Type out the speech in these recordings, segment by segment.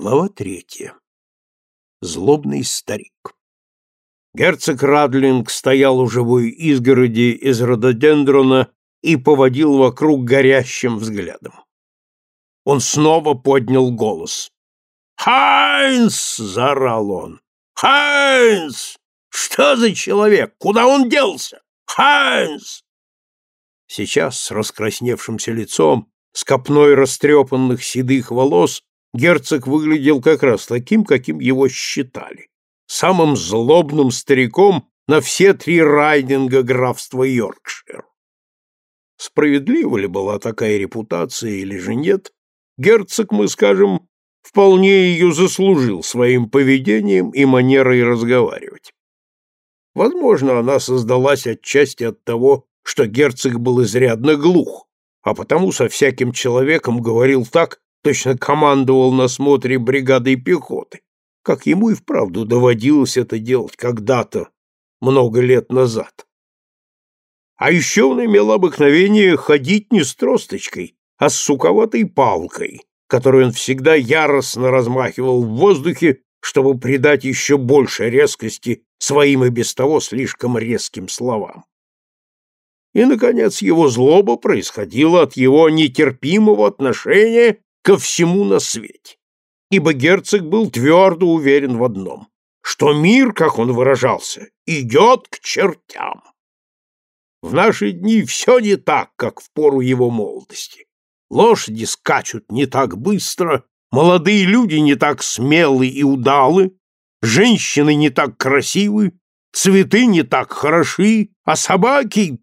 Глава третья. Злобный старик. Герцог Радлинг стоял у живой изгороди из рододендрона и поводил вокруг горящим взглядом. Он снова поднял голос. «Хайнс!» — заорал он. «Хайнс! Что за человек? Куда он делся? Хайнс!» Сейчас с раскрасневшимся лицом, с копной растрепанных седых волос, герцог выглядел как раз таким, каким его считали, самым злобным стариком на все три райдинга графства Йоркшир. Справедлива ли была такая репутация или же нет, герцог, мы скажем, вполне ее заслужил своим поведением и манерой разговаривать. Возможно, она создалась отчасти от того, что герцог был изрядно глух, а потому со всяким человеком говорил так, точно командовал на смотре бригадой пехоты, как ему и вправду доводилось это делать когда-то, много лет назад. А еще он имел обыкновение ходить не с тросточкой, а с суковатой палкой, которую он всегда яростно размахивал в воздухе, чтобы придать еще больше резкости своим и без того слишком резким словам. И, наконец, его злоба происходила от его нетерпимого отношения ко всему на свете. Ибо герцог был твердо уверен в одном, что мир, как он выражался, идет к чертям. В наши дни все не так, как в пору его молодости. Лошади скачут не так быстро, молодые люди не так смелы и удалы, женщины не так красивы, цветы не так хороши, а собаки...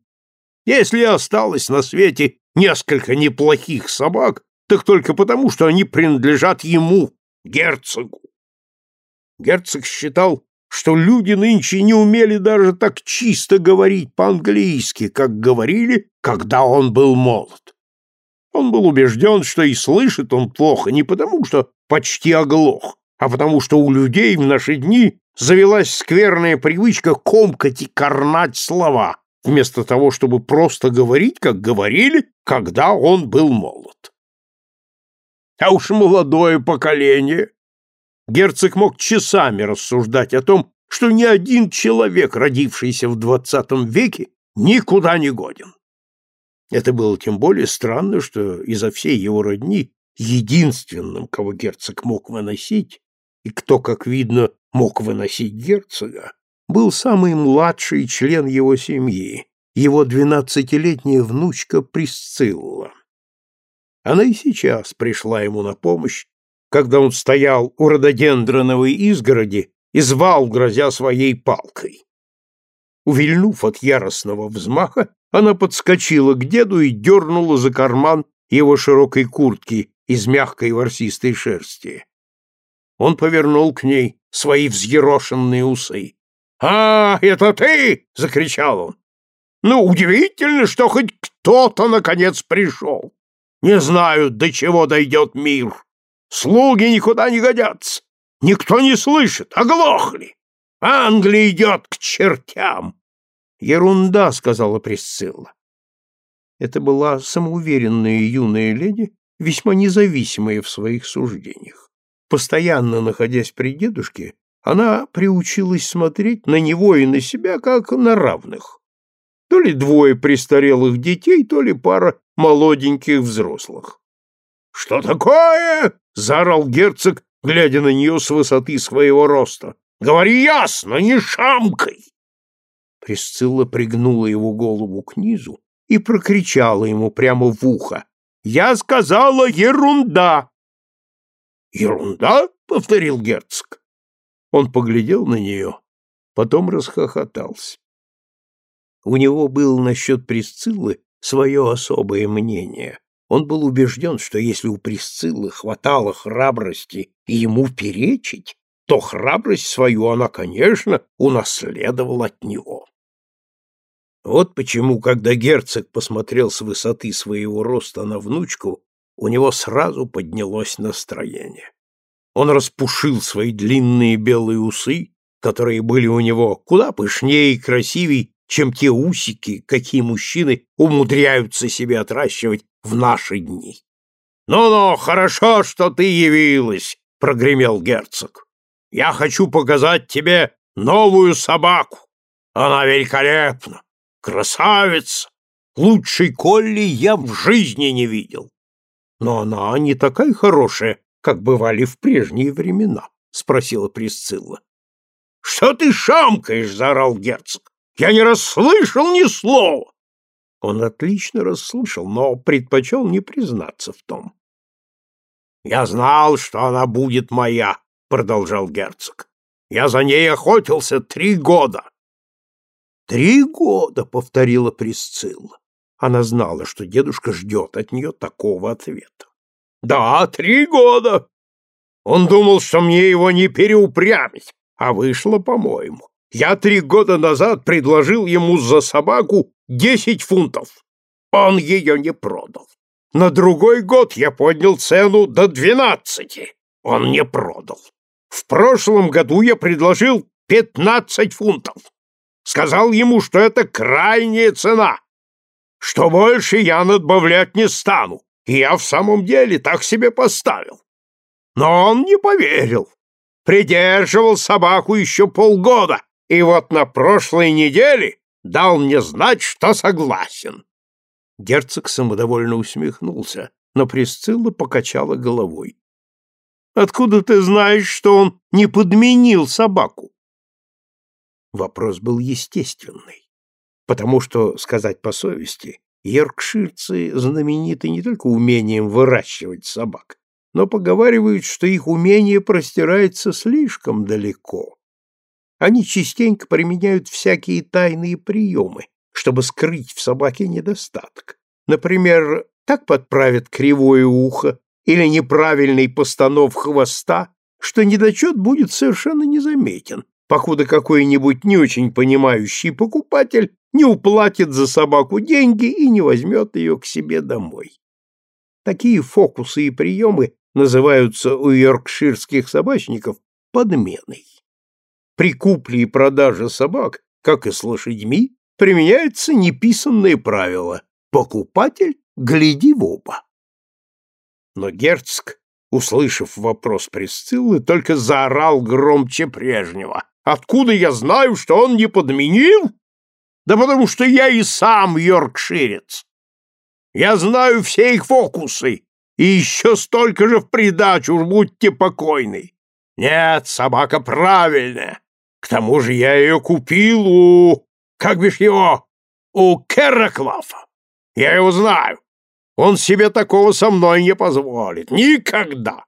Если осталось на свете несколько неплохих собак, так только потому, что они принадлежат ему, герцогу. Герцог считал, что люди нынче не умели даже так чисто говорить по-английски, как говорили, когда он был молод. Он был убежден, что и слышит он плохо не потому, что почти оглох, а потому что у людей в наши дни завелась скверная привычка комкать и корнать слова, вместо того, чтобы просто говорить, как говорили, когда он был молод. А уж молодое поколение. Герцог мог часами рассуждать о том, что ни один человек, родившийся в двадцатом веке, никуда не годен. Это было тем более странно, что изо всей его родни единственным, кого герцог мог выносить, и кто, как видно, мог выносить герцога, был самый младший член его семьи, его двенадцатилетняя внучка Присцилла. Она и сейчас пришла ему на помощь, когда он стоял у рододендроновой изгороди и звал, грозя своей палкой. Увильнув от яростного взмаха, она подскочила к деду и дернула за карман его широкой куртки из мягкой ворсистой шерсти. Он повернул к ней свои взъерошенные усы. «А, это ты!» — закричал он. «Ну, удивительно, что хоть кто-то, наконец, пришел. Не знают, до чего дойдет мир. Слуги никуда не годятся. Никто не слышит, оглохли. Англия идет к чертям. Ерунда, сказала Присцилла. Это была самоуверенная юная леди, весьма независимая в своих суждениях. Постоянно находясь при дедушке, она приучилась смотреть на него и на себя как на равных. То ли двое престарелых детей, то ли пара молоденьких взрослых. «Что такое?» — заорал герцог, глядя на нее с высоты своего роста. «Говори ясно, не шамкой!» Присцилла пригнула его голову к низу и прокричала ему прямо в ухо. «Я сказала ерунда!» «Ерунда?» — повторил герцог. Он поглядел на нее, потом расхохотался. У него было насчет Присциллы свое особое мнение. Он был убежден, что если у Присциллы хватало храбрости ему перечить, то храбрость свою она, конечно, унаследовала от него. Вот почему, когда герцог посмотрел с высоты своего роста на внучку, у него сразу поднялось настроение. Он распушил свои длинные белые усы, которые были у него куда пышнее и красивей, чем те усики, какие мужчины умудряются себе отращивать в наши дни. «Ну-ну, хорошо, что ты явилась!» — прогремел герцог. «Я хочу показать тебе новую собаку. Она великолепна, красавица. Лучшей Колли я в жизни не видел. Но она не такая хорошая, как бывали в прежние времена, — спросила Присцилла. — Что ты шамкаешь? — заорал герцог. — Я не расслышал ни слова. Он отлично расслышал, но предпочел не признаться в том. — Я знал, что она будет моя, — продолжал герцог. — Я за ней охотился три года. «Три года!» — повторила Присцилла. Она знала, что дедушка ждет от нее такого ответа. «Да, три года!» Он думал, что мне его не переупрямить, а вышло, по-моему. Я три года назад предложил ему за собаку десять фунтов. Он ее не продал. На другой год я поднял цену до двенадцати. Он не продал. В прошлом году я предложил пятнадцать фунтов. Сказал ему, что это крайняя цена, что больше я надбавлять не стану, и я в самом деле так себе поставил. Но он не поверил. Придерживал собаку еще полгода, и вот на прошлой неделе дал мне знать, что согласен. Герцог самодовольно усмехнулся, но Присцилла покачала головой. «Откуда ты знаешь, что он не подменил собаку?» Вопрос был естественный, потому что, сказать по совести, йоркширцы знамениты не только умением выращивать собак, но поговаривают, что их умение простирается слишком далеко. Они частенько применяют всякие тайные приемы, чтобы скрыть в собаке недостаток. Например, так подправят кривое ухо или неправильный постанов хвоста, что недочет будет совершенно незаметен, покуда какой-нибудь не очень понимающий покупатель не уплатит за собаку деньги и не возьмет ее к себе домой. Такие фокусы и приемы называются у йоркширских собачников подменой. При купле и продаже собак, как и с лошадьми, применяется неписанное правило «покупатель, гляди в оба». Но герцог, услышав вопрос Присциллы, только заорал громче прежнего. Откуда я знаю, что он не подменил? Да потому что я и сам йоркширец. Я знаю все их фокусы, и еще столько же в придачу, будьте покойны. Нет, собака правильная. К тому же я ее купил у... Как бишь его? У Керраклафа. Я его знаю. Он себе такого со мной не позволит. Никогда.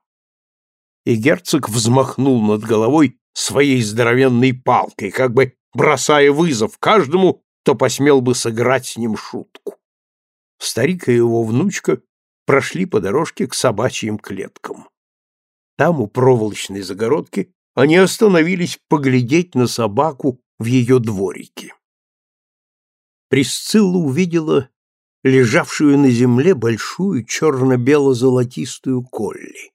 И герцог взмахнул над головой своей здоровенной палкой, как бы бросая вызов каждому, кто посмел бы сыграть с ним шутку. Старик и его внучка прошли по дорожке к собачьим клеткам. Там, у проволочной загородки, они остановились поглядеть на собаку в ее дворике. Присцилла увидела лежавшую на земле большую черно-бело-золотистую колли.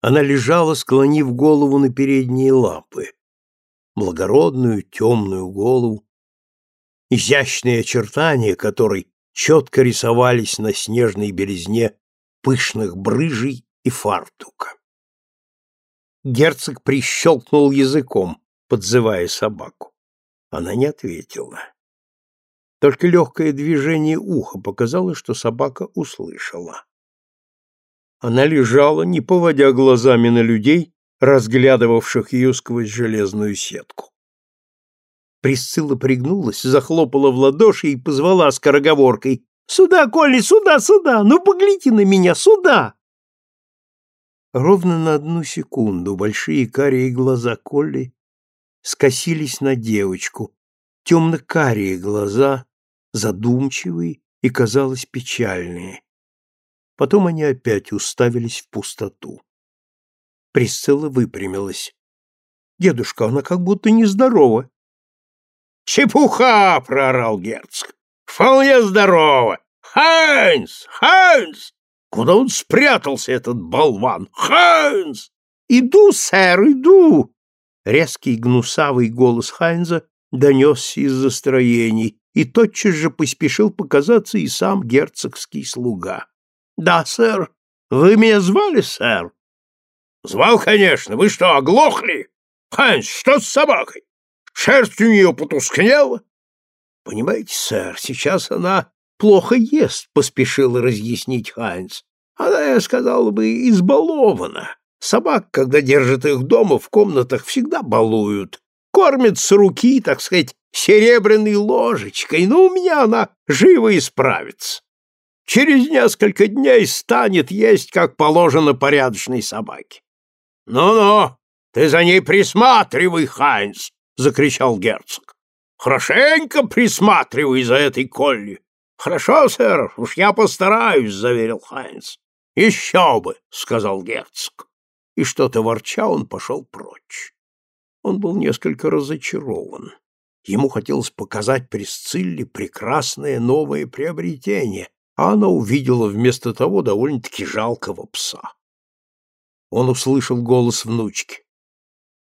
Она лежала, склонив голову на передние лапы. Благородную темную голову, изящные очертания которой четко рисовались на снежной белизне пышных брыжей и фартука. Герцог прищелкнул языком, подзывая собаку. Она не ответила. Только легкое движение уха показало, что собака услышала. Она лежала, не поводя глазами на людей, разглядывавших ее сквозь железную сетку. Присцилла пригнулась, захлопала в ладоши и позвала скороговоркой. «Сюда, Колли, сюда, сюда! Ну, погляди на меня, сюда!» Ровно на одну секунду большие карие глаза Колли скосились на девочку, темно-карие глаза, задумчивые и, казалось, печальные. Потом они опять уставились в пустоту. Присцилла выпрямилась. «Дедушка, она как будто нездорова». «Чепуха!» — проорал герцог. «Вполне здорово! Хайнс! Хайнс! Куда он спрятался, этот болван? Хайнс!» «Иду, сэр, иду!» Резкий гнусавый голос Хайнза донесся из-за строений, и тотчас же поспешил показаться и сам герцогский слуга. Да, сэр. Вы меня звали, сэр? Звал, конечно. Вы что, оглохли? Хайнс, что с собакой? Шерсть у нее потускнела? Понимаете, сэр, сейчас она плохо ест, поспешил разъяснить Хайнс. Она, я сказала бы, избалована. Собак, когда держат их дома, в комнатах всегда балуют. Кормят с руки, так сказать, серебряной ложечкой, но у меня она живо исправится. Через несколько дней станет есть, как положено порядочной собаке. «Ну-ну, ты за ней присматривай, Хайнс!» — закричал герцог. «Хорошенько присматривай за этой Колли!» «Хорошо, сэр, уж я постараюсь», — заверил Хайнс. «Еще бы», — сказал герцог. И что-то ворча он пошел прочь. Он был несколько разочарован. Ему хотелось показать Присцилле прекрасное новое приобретение, а она увидела вместо того довольно-таки жалкого пса. Он услышал голос внучки.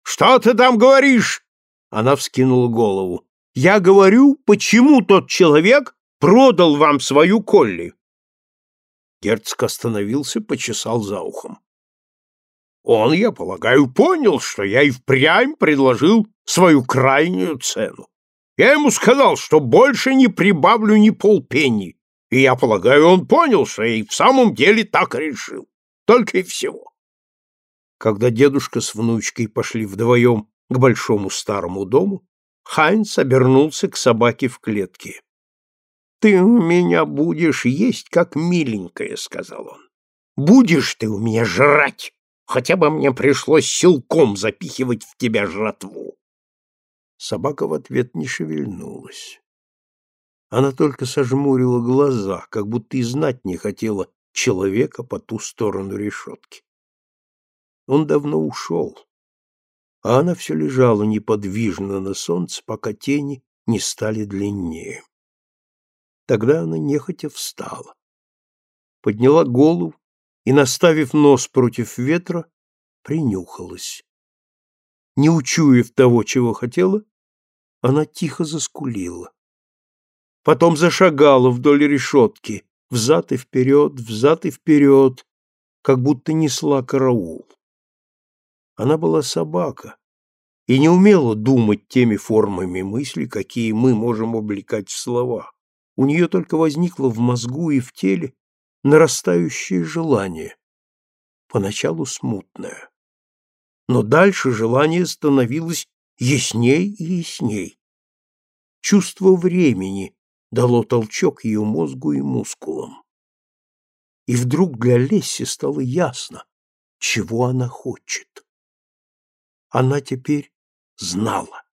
«Что ты там говоришь?» Она вскинула голову. «Я говорю, почему тот человек продал вам свою Колли?» Герцог остановился, почесал за ухом. Он, я полагаю, понял, что я и впрямь предложил свою крайнюю цену. Я ему сказал, что больше не прибавлю ни полпенни, и я полагаю, он понял, что я и в самом деле так решил. Только и всего. Когда дедушка с внучкой пошли вдвоем к большому старому дому, Хайнц обернулся к собаке в клетке. — Ты у меня будешь есть, как миленькая, — сказал он. — Будешь ты у меня жрать, хотя бы мне пришлось силком запихивать в тебя жратву. Собака в ответ не шевельнулась. Она только сожмурила глаза, как будто и знать не хотела человека по ту сторону решетки. Он давно ушел, а она все лежала неподвижно на солнце, пока тени не стали длиннее. Тогда она нехотя встала, подняла голову и, наставив нос против ветра, принюхалась. Не учуяв того, чего хотела, она тихо заскулила. Потом зашагала вдоль решетки, взад и вперед, взад и вперед, как будто несла караул. Она была собака и не умела думать теми формами мысли, какие мы можем облекать в слова. У нее только возникло в мозгу и в теле нарастающее желание, поначалу смутное. Но дальше желание становилось ясней и ясней. Чувство времени дало толчок ее мозгу и мускулам. И вдруг для Лесси стало ясно, чего она хочет. Она теперь знала.